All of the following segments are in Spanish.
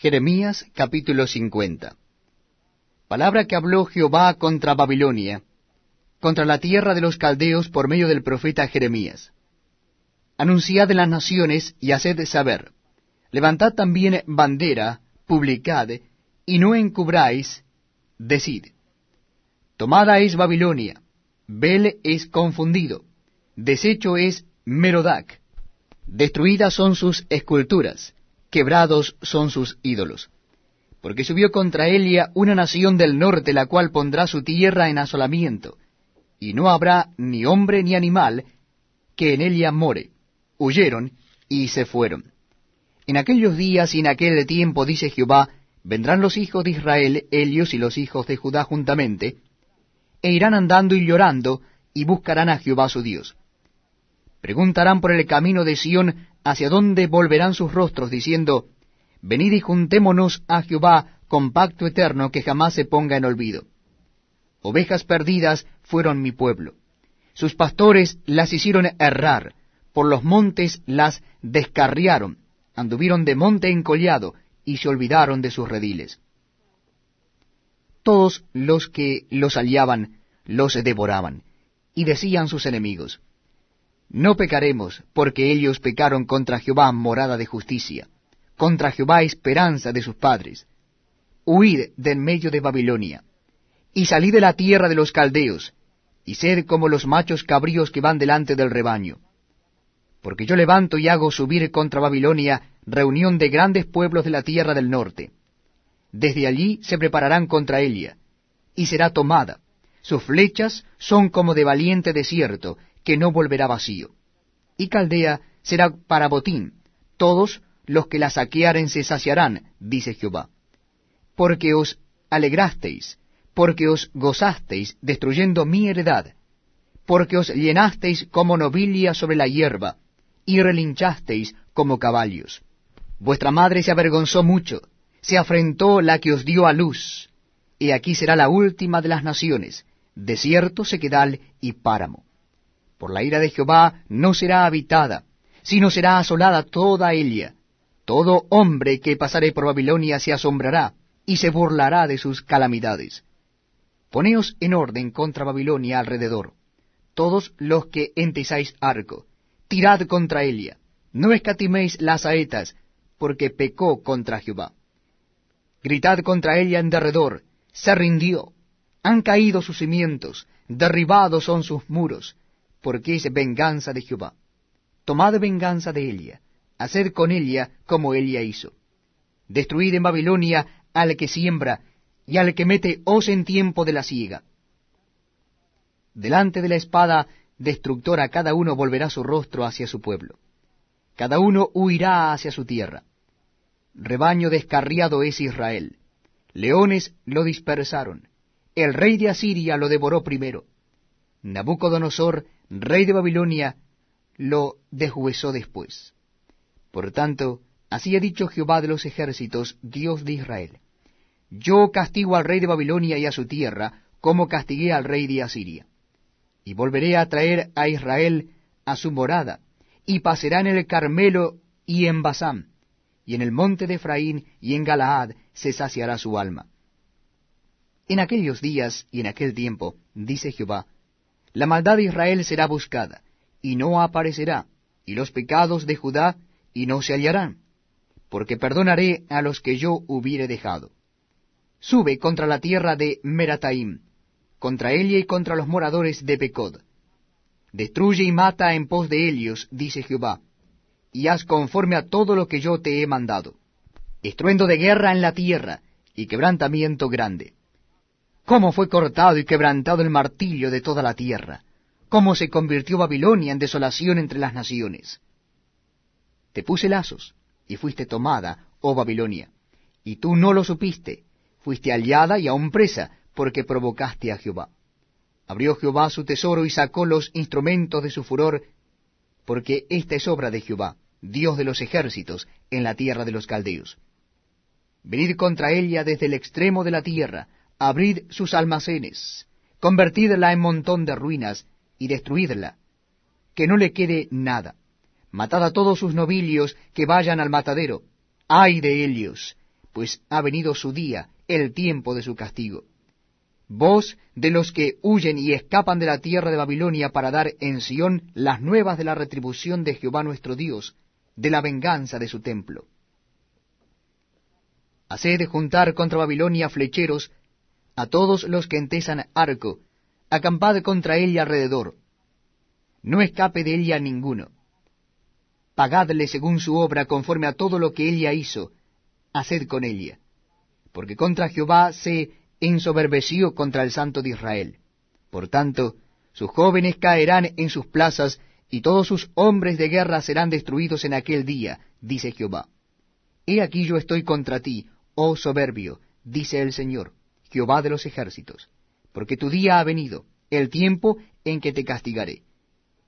Jeremías capítulo 50 Palabra que habló Jehová contra Babilonia, contra la tierra de los caldeos por medio del profeta Jeremías. Anunciad las naciones y haced saber. Levantad también bandera, publicad, y no encubráis, decid. Tomada es Babilonia, Bel es confundido, deshecho es Merodac, destruidas son sus esculturas, quebrados son sus ídolos. Porque subió contra Elia una nación del norte, la cual pondrá su tierra en asolamiento, y no habrá ni hombre ni animal que en Elia more. Huyeron y se fueron. En aquellos días y en aquel tiempo, dice Jehová, vendrán los hijos de Israel, Elios y los hijos de Judá juntamente, e irán andando y llorando, y buscarán a Jehová su Dios. Preguntarán por el camino de Sión hacia dónde volverán sus rostros, diciendo, Venid y juntémonos a Jehová con pacto eterno que jamás se ponga en olvido. Ovejas perdidas fueron mi pueblo. Sus pastores las hicieron errar, por los montes las descarriaron, anduvieron de monte en collado, y se olvidaron de sus rediles. Todos los que los aliaban los devoraban, y decían sus enemigos, no pecaremos, porque ellos pecaron contra Jehová, morada de justicia, contra Jehová, esperanza de sus padres. Huid de en medio de Babilonia, y salid de la tierra de los caldeos, y sed como los machos cabríos que van delante del rebaño. Porque yo levanto y hago subir contra Babilonia reunión de grandes pueblos de la tierra del norte. Desde allí se prepararán contra ella, y será tomada. Sus flechas son como de valiente desierto, que no volverá vacío. Y Caldea será para botín, todos los que la saquearen se saciarán, dice Jehová. Porque os alegrasteis, porque os gozasteis destruyendo mi heredad, porque os llenasteis como nobilia sobre la hierba, y relinchasteis como caballos. Vuestra madre se avergonzó mucho, se afrentó la que os dio a luz, y aquí será la última de las naciones, desierto, sequedal y páramo por la ira de Jehová no será habitada, sino será asolada toda ella. Todo hombre que pasare por Babilonia se asombrará y se burlará de sus calamidades. Poneos en orden contra Babilonia alrededor, todos los que entesáis arco, tirad contra ella, no escatiméis las saetas, porque pecó contra Jehová. Gritad contra ella en derredor, se rindió, han caído sus cimientos, derribados son sus muros, porque es venganza de Jehová. Tomad venganza de ella, haced con ella como ella hizo. Destruid en Babilonia al que siembra y al que mete hoz en tiempo de la siega. Delante de la espada destructora cada uno volverá su rostro hacia su pueblo. Cada uno huirá hacia su tierra. Rebaño descarriado es Israel. Leones lo dispersaron. El rey de Asiria lo devoró primero. Nabucodonosor rey de Babilonia, lo deshuesó después. Por tanto, así ha dicho Jehová de los ejércitos, Dios de Israel. Yo castigo al rey de Babilonia y a su tierra, como castigué al rey de Asiria. Y volveré a traer a Israel a su morada, y pasará en el Carmelo y en Basán, y en el monte de Efraín y en Galaad se saciará su alma. En aquellos días y en aquel tiempo, dice Jehová, la maldad de Israel será buscada, y no aparecerá, y los pecados de Judá, y no se hallarán, porque perdonaré a los que yo hubiere dejado. Sube contra la tierra de Merataim, contra ella y contra los moradores de Pecod. Destruye y mata en pos de ellos, dice Jehová, y haz conforme a todo lo que yo te he mandado. Estruendo de guerra en la tierra, y quebrantamiento grande cómo fue cortado y quebrantado el martillo de toda la tierra, cómo se convirtió Babilonia en desolación entre las naciones. Te puse lazos, y fuiste tomada, oh Babilonia, y tú no lo supiste, fuiste aliada y aún presa, porque provocaste a Jehová. Abrió Jehová su tesoro y sacó los instrumentos de su furor, porque esta es obra de Jehová, Dios de los ejércitos, en la tierra de los caldeos. Venid contra ella desde el extremo de la tierra, abrid sus almacenes, convertidla en montón de ruinas y destruidla, que no le quede nada. Matad a todos sus nobilios que vayan al matadero. ¡Ay de ellos! pues ha venido su día, el tiempo de su castigo. Vos de los que huyen y escapan de la tierra de Babilonia para dar en Sión las nuevas de la retribución de Jehová nuestro Dios, de la venganza de su templo. Haced juntar contra Babilonia flecheros a todos los que entesan arco, acampad contra ella alrededor. No escape de ella ninguno. Pagadle según su obra conforme a todo lo que ella hizo, haced con ella. Porque contra Jehová se ensoberbeció contra el Santo de Israel. Por tanto, sus jóvenes caerán en sus plazas, y todos sus hombres de guerra serán destruidos en aquel día, dice Jehová. He aquí yo estoy contra ti, oh soberbio, dice el Señor, Jehová de los ejércitos, porque tu día ha venido, el tiempo en que te castigaré.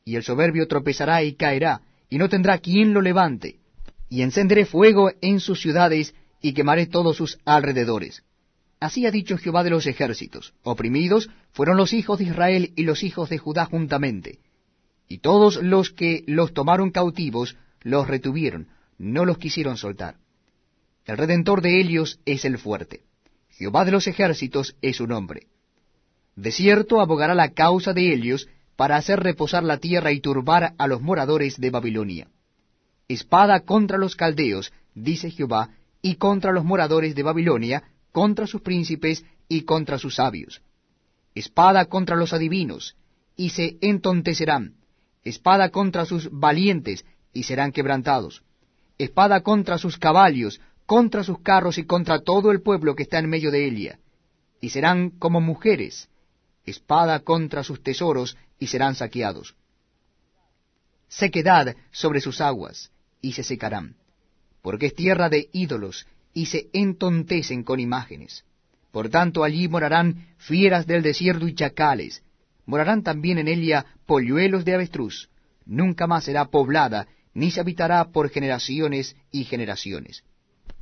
Y el soberbio tropezará y caerá, y no tendrá quien lo levante, y encenderé fuego en sus ciudades, y quemaré todos sus alrededores Así ha dicho Jehová de los ejércitos, oprimidos fueron los hijos de Israel y los hijos de Judá juntamente, y todos los que los tomaron cautivos los retuvieron, no los quisieron soltar. El redentor de ellos es el fuerte, Jehová de los ejércitos es su nombre. De cierto abogará la causa de ellos para hacer reposar la tierra y turbar a los moradores de Babilonia. Espada contra los caldeos, dice Jehová, y contra los moradores de Babilonia, contra sus príncipes y contra sus sabios. Espada contra los adivinos, y se entontecerán. Espada contra sus valientes, y serán quebrantados. Espada contra sus caballos, contra sus carros y contra todo el pueblo que está en medio de ella. Y serán como mujeres. Espada contra sus tesoros, y serán saqueados. Sequedad sobre sus aguas, y se secarán. Porque es tierra de ídolos, y se entontecen con imágenes. Por tanto allí morarán fieras del desierto y chacales, morarán también en ella polluelos de avestruz, nunca más será poblada, ni se habitará por generaciones y generaciones.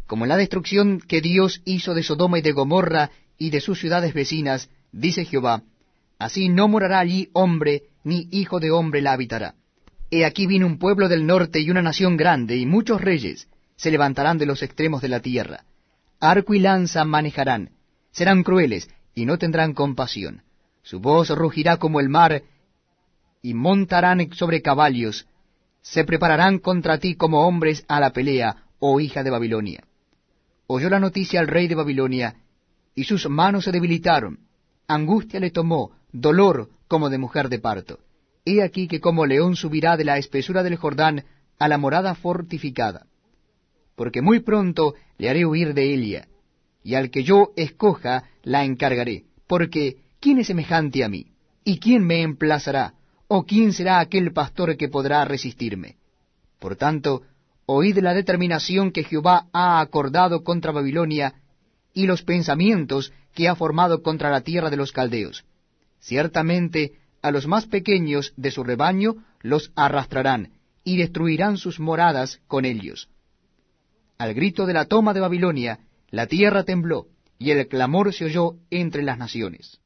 Como la destrucción que Dios hizo de Sodoma y de Gomorra y de sus ciudades vecinas, dice Jehová, así no morará allí hombre, ni hijo de hombre la habitará. He aquí vino un pueblo del norte y una nación grande, y muchos reyes, se levantarán de los extremos de la tierra. Arco y lanza manejarán, serán crueles y no tendrán compasión. Su voz rugirá como el mar, y montarán sobre caballos, se prepararán contra ti como hombres a la pelea, oh hija de Babilonia. Oyó la noticia al rey de Babilonia, y sus manos se debilitaron, angustia le tomó, dolor como de mujer de parto. He aquí que como león subirá de la espesura del Jordán a la morada fortificada porque muy pronto le haré huir de ella, y al que yo escoja la encargaré, porque ¿quién es semejante a mí? ¿Y quién me emplazará? ¿O quién será aquel pastor que podrá resistirme? Por tanto, oíd la determinación que Jehová ha acordado contra Babilonia, y los pensamientos que ha formado contra la tierra de los caldeos. Ciertamente a los más pequeños de su rebaño los arrastrarán, y destruirán sus moradas con ellos. Al grito de la toma de Babilonia, la tierra tembló, y el clamor se oyó entre las naciones.